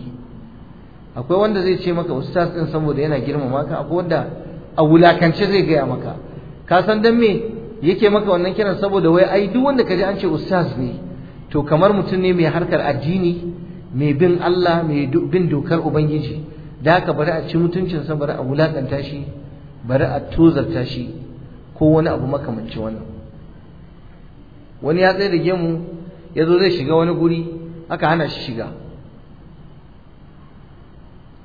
[SPEAKER 1] Akwai wanda zai ce maka ustaz din saboda yana girmama ka. Akwai wanda a wulakance zai gaya maka. Ka san dan me yake maka wannan kiran? Saboda wai ai duk wanda ka ji an ce ustaz ne to kamar mutum ne mai harkar addini mai bin Allah mai bin dokar ubangiji. Da haka bari a ci mutuncinsa bari a wulaƙanta shi bari a tozarta shi ko wani abu makamanci wannan. Wani ya tsaye da gemu ya zo zai shiga wani guri aka hana shi shiga.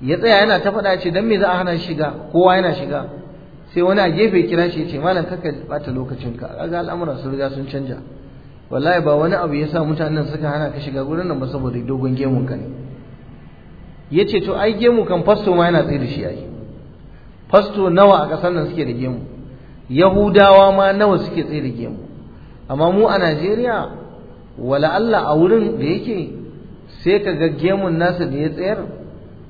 [SPEAKER 1] Ya tsaya yana ta faɗa ce don me za a hana shi shiga? Kowa yana shiga. Sai wani a gefe kira shi ce malam kaka bata lokacinka. Kaga al'amuran sun riga sun canja. Wallahi ba wani abu ya sa mutanen suka hana ka shiga gurin nan ba saboda dogon gemun ka ne. To ai gemu kan fasto ma yana tsaye da shi ai. Fasto nawa a ƙasar nan suke da gemu? Yahudawa ma nawa suke tsaye da gemu? Amma mu a najeriya wala Allah a wurin da yake sai ka ga gemun nasa da ya tsayar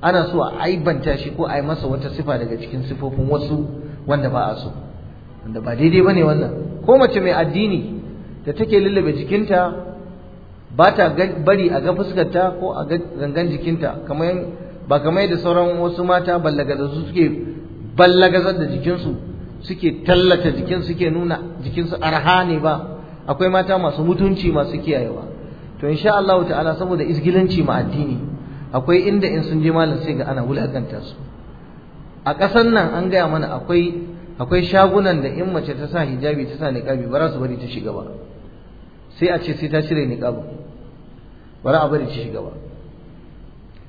[SPEAKER 1] ana so a aibanta shi ko a yi masa wata sifa daga cikin sifofin wasu wanda ba a so. Wanda ba daidai ba ne wannan. Ko mace mai addini da take lullube jikinta ba ta bari a ga fuskarta ko a ga gangan jikinta. Kamar ba kamar yadda sauran wasu mata ballagaza su suke ballagazar da jikinsu suke tallata jikin suke nuna jikinsu arha ne ba. Akwai mata masu mutunci masu kiyayewa. To insha Allah ta'ala saboda isgilanci ma addini akwai inda in sun je malam sai ga ana wulaƙanta su. A ƙasar nan an gaya mana akwai akwai shagunan da in mace ta sa hijabi ta sa niqabi ba za su bari ta shiga ba. Sai a ce sai ta cire niqabi ba za a bari ta shiga ba.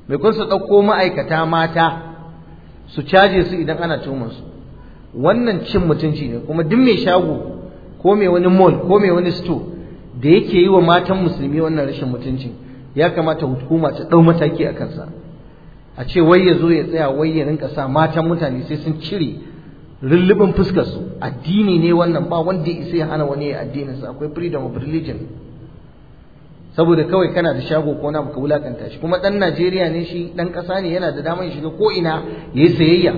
[SPEAKER 1] Mai kun su ɗauko ma'aikata mata su caje su idan ana tuhumar su. Wannan cin mutunci ne kuma duk mai shago ko mai wani mall ko mai wani store da yake yi wa matan musulmi wannan rashin mutuncin ya kamata hukuma ta ɗau mataki a kansa. A ce wai ya zo ya tsaya wai ya rinka sa matan mutane sai sun cire rullubin fuskar su addini ne wannan ba wanda ya isa ya hana wani addinin sa. Akwai freedom of religion. Saboda kawai kana da shago ko na baka wulaƙanta shi. Kuma dan Najeriya ne shi dan ƙasa ne yana da damar shiga ko ina yayi sayayya.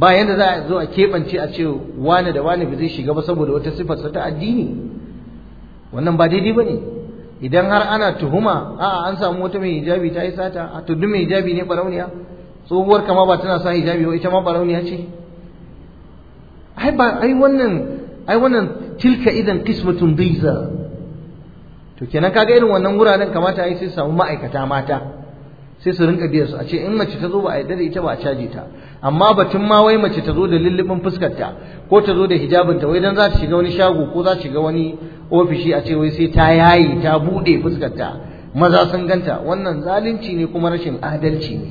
[SPEAKER 1] Ba yanda za a zo a keɓance a ce wani da wani ba zai shiga ba saboda wata sifarsa ta addini. Wannan ba daidai ba ne. Idan har ana tuhuma a'a an samu wata mai hijabi ta yi sata. A duk mai hijabi ne barauniya? Tsohuwar kama ba tana sa hijabi ba ita ma barauniya ce? Ai ba ai wannan ai wannan tilka idan qismatun biza to kenan kaga irin wannan wuraren kamata ai sai samu ma'aikata mata. Sai su rinka biyar su a ce in mace ta zo ba a yarda da ita ba a caje ta. Amma batun ma wai mace ta zo da lullubin fuskarta ko ta zo da hijabinta wai dan za ta shiga wani shago ko za ta shiga wani ofishi a ce wai sai ta yayi ta buɗe fuskarta. Maza sun ganta. Wannan zalunci ne kuma rashin adalci ne.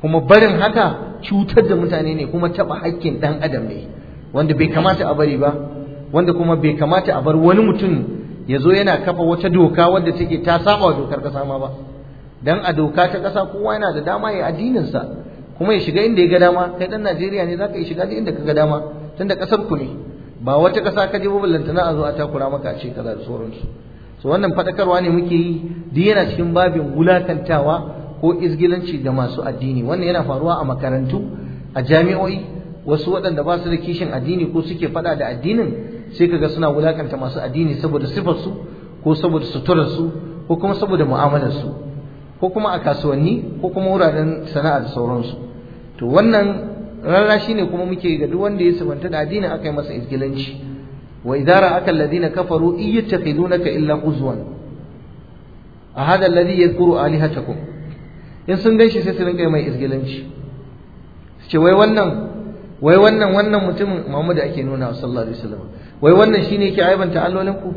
[SPEAKER 1] Kuma barin haka cutar da mutane ne kuma taba haƙƙin dan adam ne. Wanda bai kamata a bari ba wanda kuma bai kamata a bar wani mutum ya zo yana kafa wata doka wadda take ta saba dokar kasa ma ba. Dan a doka ta kasa kowa yana da dama ya addinin sa kuma ya shiga inda ya ga dama. Kai dan Najeriya ne zaka yi shiga duk inda ka ga dama. Tunda ƙasar ku ne. Ba wata kasa ka je ballanta na a zo a takura maka a ce kaza da sauransu. So wannan fadakarwa ne muke yi. Duk yana cikin babin wulakantawa ko izgilanci da masu addini. Wannan yana faruwa a makarantu a jami'o'i. Wasu waɗanda ba su da kishin addini ko suke faɗa da addinin sai kaga suna wulaƙanta masu addini saboda sifarsu ko saboda suturarsu ko kuma saboda mu'amalarsu. Ko kuma a kasuwanni ko kuma wuraren sana'a da sauransu. To wannan rarra shine kuma muke ga duk wanda ya sabanta da addinin aka yi masa izgilanci. Wa idara aka alladhina kafaru iyattakhidunaka illa huzwan a hada alladhi yadhkuru alihatakum. In sun gan shi sai su rinka mai izgilanci. Su ce wai wannan wai wannan wannan mutumin Muhammad ake nuna sallallahu alaihi wasallam. Wai wannan shine yake aibanta allolinku?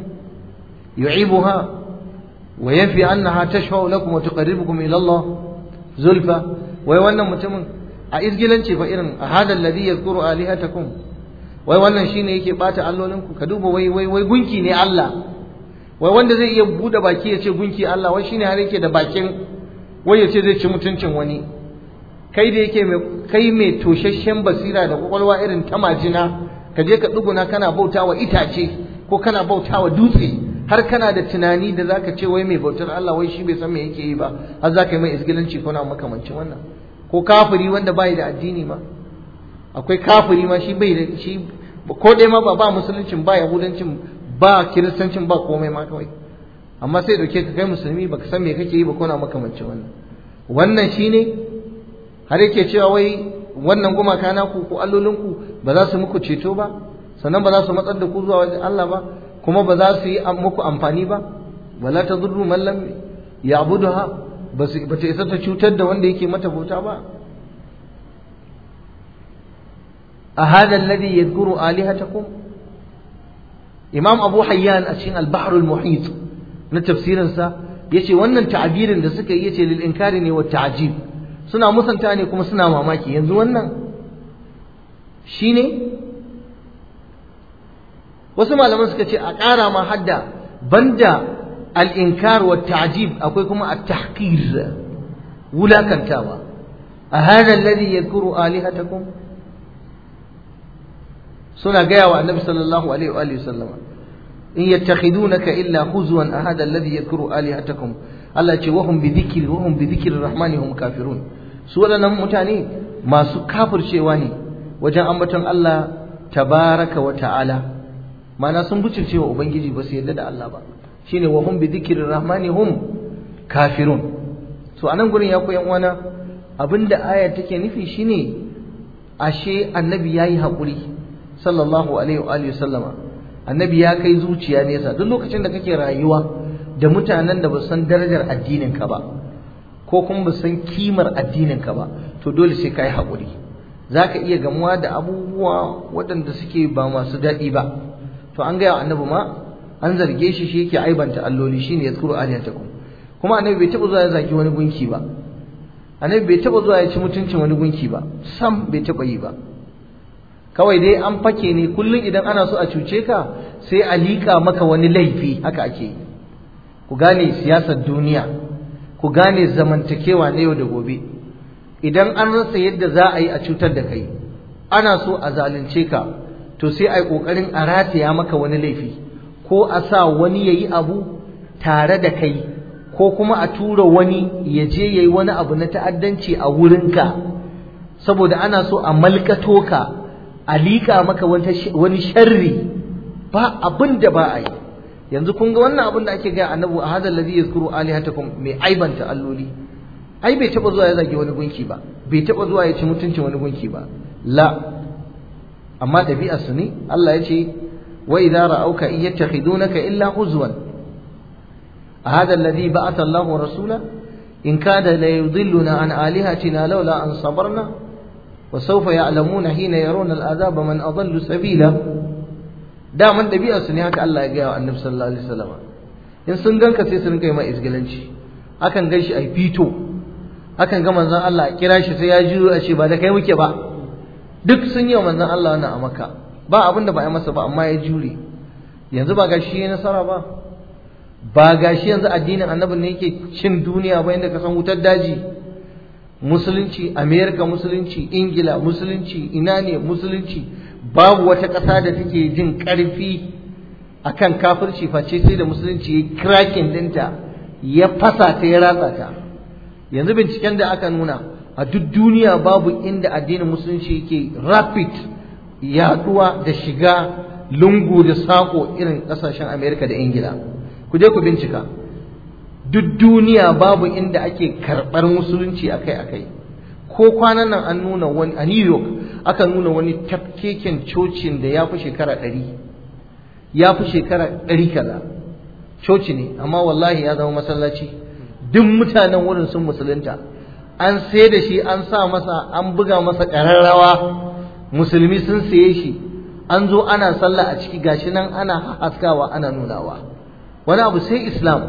[SPEAKER 1] Yu'ibuha tuqarribukum ila Allah zulfa wai wannan mutumin a izgilanci fa irin a hada alladhi yadhkuru alihatakum wai wannan shine yake bata allolinku ka duba wai wai wai gunki ne Allah wai wanda zai iya buɗe baki ya ce gunki Allah wai ya ce zai ci mutuncin wani kai da yake mai kai mai toshashen basira da ƙwaƙwalwa irin ta majina ka je ka duguna kana bautawa itace ko kana bautawa dutse har kana da tunani da zaka ce wai mai bautar Allah wai shi bai san me yake yi ba har zaka yi mai isgilanci ko na makamancin wannan. Ko kafiri wanda bai da addini ma? Akwai kafiri ma shi bai da shi ko dai ma ba ba musuluncin ba yahudancin ba kiristancin ba komai ma kawai. Amma sai ɗauke ka kai musulmi baka san me kake yi ba ko na makamancin wannan. Wannan shine har yake cewa wai wannan gumaka naku ko allolinku ba za su muku ceto ba sannan ba za su matsar da ku zuwa wajen Allah ba. Kuma ba za su yi muku amfani ba? Wala tadurru man lam ya'buduha? Ba ta isa ta cutar da wanda yake mata bauta ba? A hada alladhi yadhkuru alihatakum? Imam abu hayyan a cikin al-bahr al-muhit na tafsirin sa ya ce wannan ta'abirin da suka yi ya ce lil inkari ne wa ta'jib suna musanta ne kuma suna mamaki. Yanzu wannan shine wasu malaman suka ce a ƙara ma hadda banda al-inkar wa ta'jib akwai kuma at-tahqir wulakantawa. A hada alladhi yadhkuru alihatakum? Suna gaya wa annabi sallallahu alaihi wa sallama in yattakhidunaka illa huzwan a hada alladhi yadhkuru alihatakum? Allah ce wahum bi dhikri wahum bi dhikri rahmani hum kafirun. Su waɗannan mutane masu kafircewa ne wajen ambaton Allah tabaraka wa ta'ala. Mana sun bucirce wa ubangiji ba su yarda da Allah ba. Shine wa hum bi dhikri rahmani hum kafirun. So a nan gurin ya koyan uwana abin da aya take nufi shine ashe annabi yayi haƙuri sallallahu alaihi wa sallama. Annabi ya kai zuciya nesa. Duk lokacin da kake rayuwa da mutanen da ba san darajar addinin ka ba ko kuma ba san kimar addinin ka ba to dole sai kai haƙuri. Zaka iya gamuwa da abubuwa waɗanda suke ba masu daɗi ba. To an gaya annabi ma an zarge shi shi yake aibanta alloli shine yazkuru alihatakum. Kuma annabi bai taɓa zuwa ya zagi wani gunki ba. Annabi bai taɓa zuwa ya ci mutuncin wani gunki ba. Sam bai taɓa yi ba. Kawai dai an fake ne kullum idan ana so a cuce ka sai a liƙa maka wani laifi haka ake yi. Ku gane siyasar duniya. Ku gane zamantakewa na yau da gobe. Idan an rasa yadda za a yi a cutar da kai ana so a zalunce ka to sai a yi ƙoƙarin a rataya maka wani laifi ko a sa wani ya yi abu tare da kai ko kuma a tura wani ya je ya yi wani abu na ta'addanci a wurinka. Saboda ana so a malkato ka a liƙa maka wani sharri ba abin da ba a yi. Yanzu kun ga wannan abin da ake gaya annabu a hadal ladhi yazkuru alihatakum mai aibanta alloli. Ai bai taba zuwa ya zage wani gunki ba bai taba zuwa ya ci mutuncin wani gunki ba. La. Amma ɗabi'ar su ne Allah ya ce wa idza ra'auka in yattakhidunaka illa huzwan هذا الذي بعث الله رسولا إن كاد ليضلنا عن آلهتنا لولا أن صبرنا وسوف يعلمون حين يرون العذاب من أضل سبيلا da man ɗabi'ar su ne haka Allah ya gaya wa annabi sallallahu alaihi wasallam in sun ganka sai su rinka yi ma isgilanci akan gan shi a fito akan ga manzon Allah a kira shi sai ya ji a ce ba da kai muke ba duk sun yi wa manzon Allah wannan a maka ba abin da ba ya masa ba amma ya jure. Yanzu ba gashi ya nasara ba. Ba gashi yanzu addinin annabin ne yake cin duniya ba inda ka san wutar daji. Musulunci amerika musulunci ingila musulunci ina ne musulunci. Babu wata ƙasa da take jin ƙarfi akan kafirci face sai da musulunci ya krakin ɗinta ya fasa ta ya ratsa ta. Yanzu binciken da aka nuna a duk duniya babu inda addinin musulunci yake rapid yaɗuwa da shiga lungu da sako irin ƙasashen amerika da ingila. Ku je ku bincika. Duk duniya babu inda ake karɓar musulunci akai-akai. Ko kwanan nan an nuna wani a new york aka nuna wani tafkeken cocin da ya fi shekara ɗari. Ya fi shekara ɗari kaza. Coci ne amma wallahi ya zama masallaci. Duk mutanen wurin sun musulunta. An sai da shi an sa masa an buga masa ƙararrawa. Musulmi sun saye shi. An zo ana sallah a ciki gashi nan ana haskawa ana nunawa. Wani abu sai islam.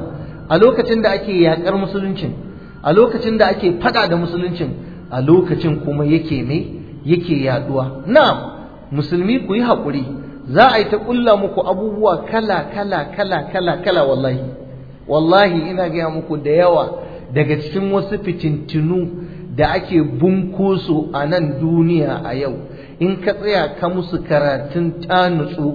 [SPEAKER 1] A lokacin da ake yakar musuluncin a lokacin da ake fada da musuluncin a lokacin kuma yake me? Yake yaɗuwa na'am musulmi ku yi haƙuri. Za a yi ta ƙulla muku abubuwa kala kala kala kala kala wallahi. Wallahi ina gaya muku da yawa. Daga cikin wasu fitintinu da ake bunkoso a nan duniya a yau in ka tsaya ka musu karatun ta nutsu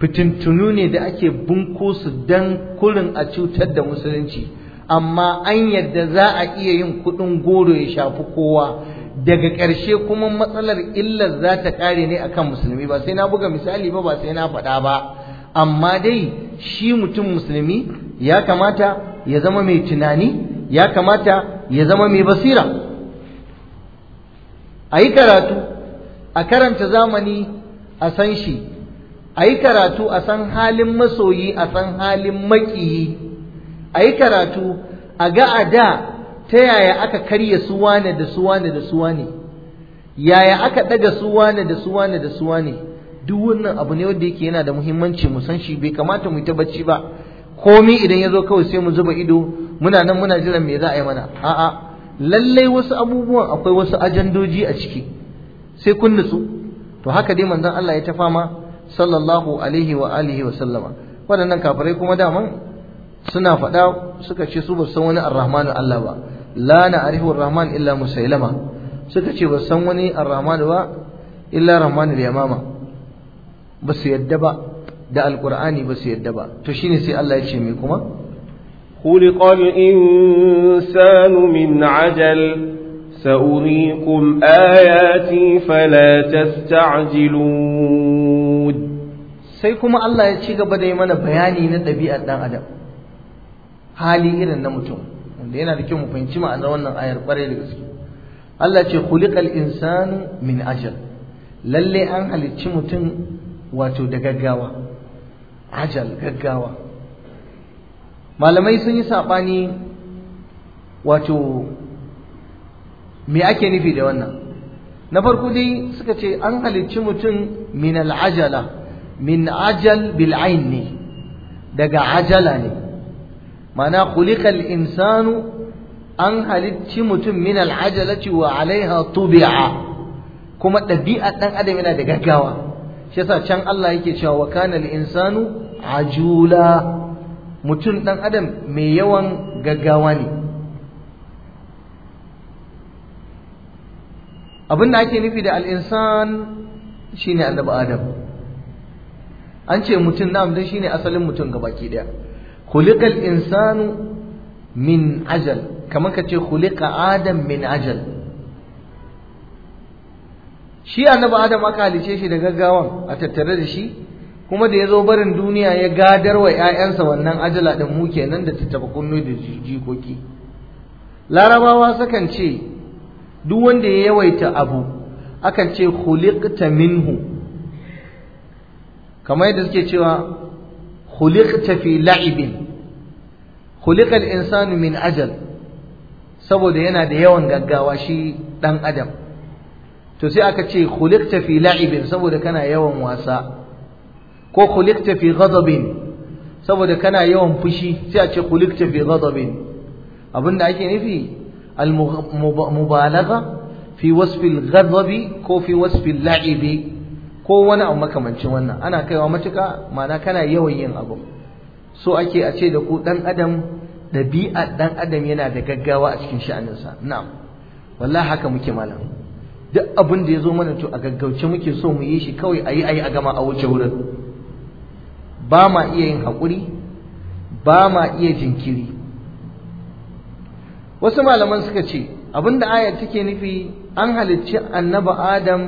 [SPEAKER 1] ne da ake bunko su dan kurin a cutar da musulunci. Amma an yadda za a iya yin kuɗin goro ya shafi kowa. Daga ƙarshe kuma matsalar illar za ta ƙare ne akan musulmi. Ba sai na buga misali ba ba sai na faɗa ba. Amma dai shi mutum musulmi ya kamata ya zama mai tunani ya kamata ya zama mai basira. A yi karatu a karanta zamani a san shi. A yi karatu a san halin masoyi a san halin maƙiyi a yi karatu a ga a da ta yaya aka karya suwane da suwane da suwane yaya aka ɗaga suwane da suwane da suwane duk wannan abu ne wanda yake yana da muhimmanci mu san shi bai kamata mu yi ta bacci ba. Komai idan ya zo kawai sai mu zuba ido muna nan muna jiran me za a yi mana? A'a lallai wasu abubuwan akwai wasu ajandoji a ciki. Sai kun nutsu. To haka dai manzon Allah ya ta fama sallallahu alaihi wa alihi wa sallama. Waɗannan kafirai kuma daman suna faɗa suka ce su ba san wani arrahmanu Allah ba. La na arifu rahman illa musailama. Suka ce ba san wani arrahmanu ba illa rahmanu yamama. Ba su yadda ba da alqur'ani ba su yadda ba. To shine sai Allah ya ce mai kuma?
[SPEAKER 2] خلق الإنسان من عجل سأريكم آياتي فلا تستعجلون
[SPEAKER 1] sai kuma Allah ya ci gaba da yi mana bayani na ɗabi'ar ɗan adam hali irin na mutum wanda yana da kyau mu fahimci ma'anar wannan ayar ƙwarai da gaske Allah ce khuliqal insanu min ajal lalle an halicci mutum wato da gaggawa ajal gaggawa Malamai sun yi saɓani wato me ake nufi da wannan? Na farko dai suka ce an halicci mutum min al'ajala min ajal bil ne daga ajala ne. Ma'ana khuliqal insanu an halicci mutum min al'ajalati wa alaiha tubi'a kuma ɗabi'ar ɗan adam yana da gaggawa. Shi yasa can Allah yake cewa wa kana insanu ajula. Mutum ɗan adam mai yawan gaggawa ne. Abin da ake nufi da al'insan shine annabi adam. An ce mutum na don shine asalin mutum gabaki ɗaya. Khuliqal insanu min ajal. Kamar ka ce khuliqa adam min ajal. Shi annabi adam aka halice shi da gaggawan a tattare da shi. Kuma da ya zo barin duniya ya gadar wa 'ya'yansa wannan ajala ɗin mu kenan da tattaba kunnu da jikoki. Larabawa sukan ce duk wanda ya yawaita abu akan ce khuliqta minhu. Kamar yadda suke cewa khuliqta fi la'ibin. Khuliqa al-insanu min ajal saboda yana da yawan gaggawa shi dan adam. To sai aka ce khuliqta fi la'ibin saboda kana yawan wasa. Ko khuliqta fi ghadabin. Saboda kana yawan fushi sai a ce khuliqta fi ghadabin. Abinda ake nufi al-mubalagha fi wasf al-ghadabi ko fi wasf al-la'ibi ko wani abu makamancin wannan. Ana kaiwa matuka ma'ana kana yawan yin abu. So ake a ce da ku dan adam ɗabi'ar dan adam yana da gaggawa a cikin sha'aninsa. Na'am. Wallahi haka muke malam. Duk abin da ya zo mana to a gaggauce muke so mu yi shi kawai a yi a yi a gama a wuce wurin. ba ma iya yin haƙuri ba ma iya jinkiri. Wasu malaman suka ce abin da ayar take nufi an halicci annaba adam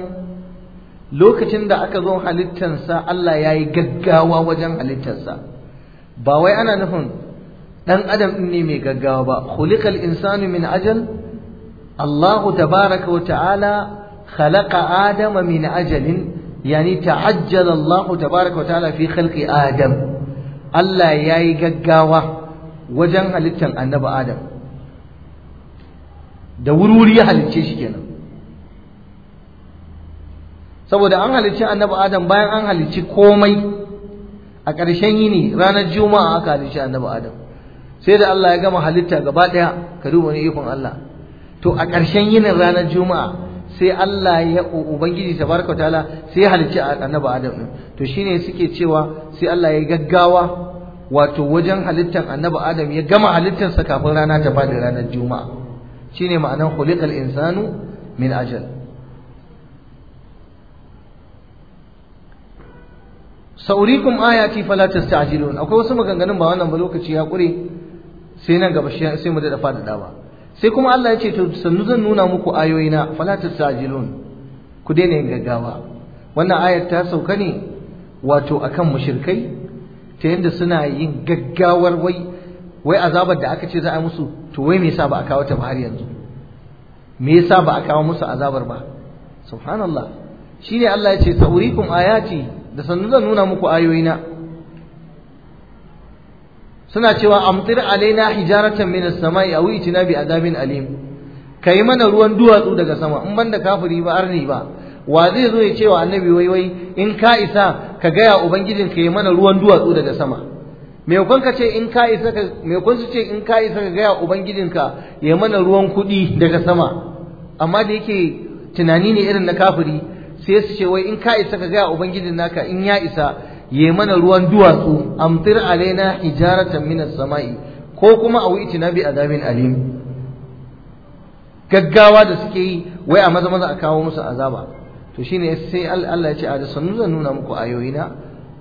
[SPEAKER 1] lokacin da aka zo halittarsa Allah ya yi gaggawa wajen halittarsa. Ba wai ana nufin ɗan adam ɗin ne mai gaggawa ba. Khuliqal insanu min ajal Allahu tabaraka wa ta'ala khalaqa adama min ajalin yani ta'ajjala Allah tabaraka wa ta'ala fi khalqi Adam Allah yayi gaggawa wajen halittar annabi Adam da wuri-wuri ya halicce shi kenan saboda an halicci annabi Adam bayan an halicci komai a ƙarshen yini ranar juma'a aka halicci annabi Adam sai da Allah ya gama halitta gaba ɗaya ka duba ni ikon Allah to a ƙarshen yinin ranar juma'a sai Allah ya ubangiji tabaraka ta'ala sai halicci annabi Adam din to shine suke cewa sai Allah ya gaggawa wato wajen halittar annabi Adam ya gama halittarsa kafin rana ta faɗi ranar juma'a. Shine ma'anar khuliqal insanu min ajal. Saurikum ayati fala tasta'jilun. Akwai wasu maganganun ba wannan ba lokaci ya kure sai nan gaba sai mu da fada ba sai kuma Allah ya ce to sannu zan nuna muku ayoyina fala tasajilun ku daina yin gaggawa. Wannan ayar ta sauka ne wato akan mushrikai ta yadda suna yin gaggawar wai wai azabar da aka ce za a musu to wai me yasa ba a kawo ta ba har yanzu? Me yasa ba a kawo musu azabar ba? Subhanallah. Shine Allah ya ce saurikum ayati. Da sannu zan nuna muku ayoyina. Suna cewa amtir alaina hijaratan min as-sama'i aw itina bi adabin alim. Kai mana ruwan duwatsu daga sama in banda kafiri ba arni ba. Wa zai zo ya ce wa annabi wai wai in ka isa ka gaya ubangijin ka yi mana ruwan duwatsu daga sama. Me kun ka ce in ka isa ka me kun su ce in ka isa ka gaya ubangijin ka ya mana ruwan kuɗi daga sama. Amma da yake tunani ne irin na kafiri sai su ce wai in ka isa ka gaya ubangijin naka in ya isa ya mana ruwan duwatsu amtir alaina hijaratan minas sama'i ko kuma a wuce na bi azabin alim. Gaggawa da suke yi wai a maza maza a kawo musu azaba. To shine sai Allah ya ce a da sannu zan nuna muku ayoyina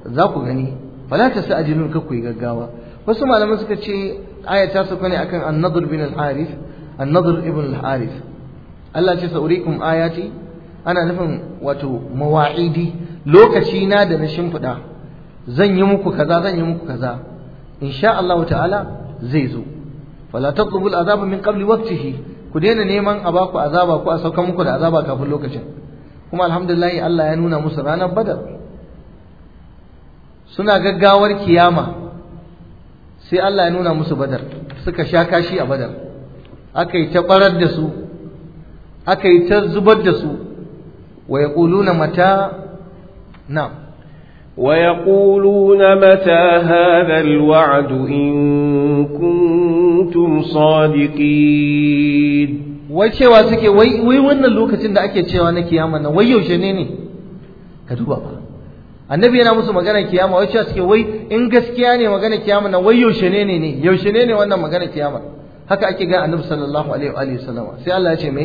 [SPEAKER 1] za ku gani. Fala tasajilun ka ku yi gaggawa. Wasu malaman suka ce aya ta sauka ne akan an-nadr bin al-harith an-nadr ibn al-harith. Allah ce saurikum ayati ana nufin wato mawa'idi lokaci na da na shimfiɗa. Zan yi muku kaza zan yi muku kaza. Insha Allah ta'ala zai zo. Fala taqbul azaba min qabli waqtihi. Ku daina neman a baku azaba ko a sauka muku da azaba kafin lokacin. Kuma alhamdulillah Allah ya nuna musu ranar badar. Suna gaggawar kiyama. Sai Allah ya nuna musu badar. Suka sha kashi a badar. Aka yi ta barar da su. Aka yi ta zubar da su. Wa yaquluna mata na'am.
[SPEAKER 2] ويقولون متى هذا الوعد إن كنتم صادقين
[SPEAKER 1] wai cewa suke wai wai wannan lokacin da ake cewa na kiyama nan wai yaushe ne ne ka duba ba annabi yana musu magana kiyama wai cewa suke wai in gaskiya ne magana kiyama nan wai yaushe ne ne ne yaushe ne ne wannan magana kiyama haka ake ga annabi sallallahu alaihi wa alihi wasallam sai Allah ya ce me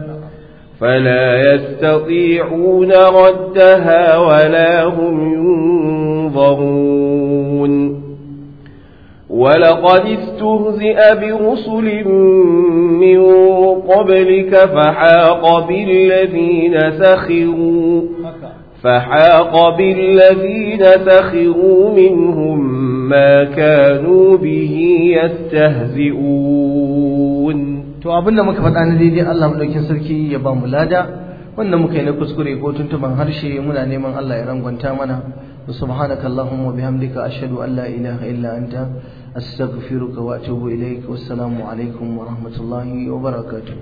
[SPEAKER 2] فلا يستطيعون ردها ولا هم ينظرون. ولقد استهزئ برسل من قبلك فحاق بالذين سخروا فحاق بالذين سخروا منهم ما كانوا به يستهزئون.
[SPEAKER 1] To abin da muka faɗa na daidai Allah madaukin sarki ya ba mu lada wanda muka yi na kuskure ko tuntuban harshe muna neman Allah ya rangwanta mana. Subhanaka allahumma bihamdika ashhadu an la ilaha illa anta astaghfiruka wa atubu ilaik wassalamu alaikum wa rahmatullahi wa barakatuh.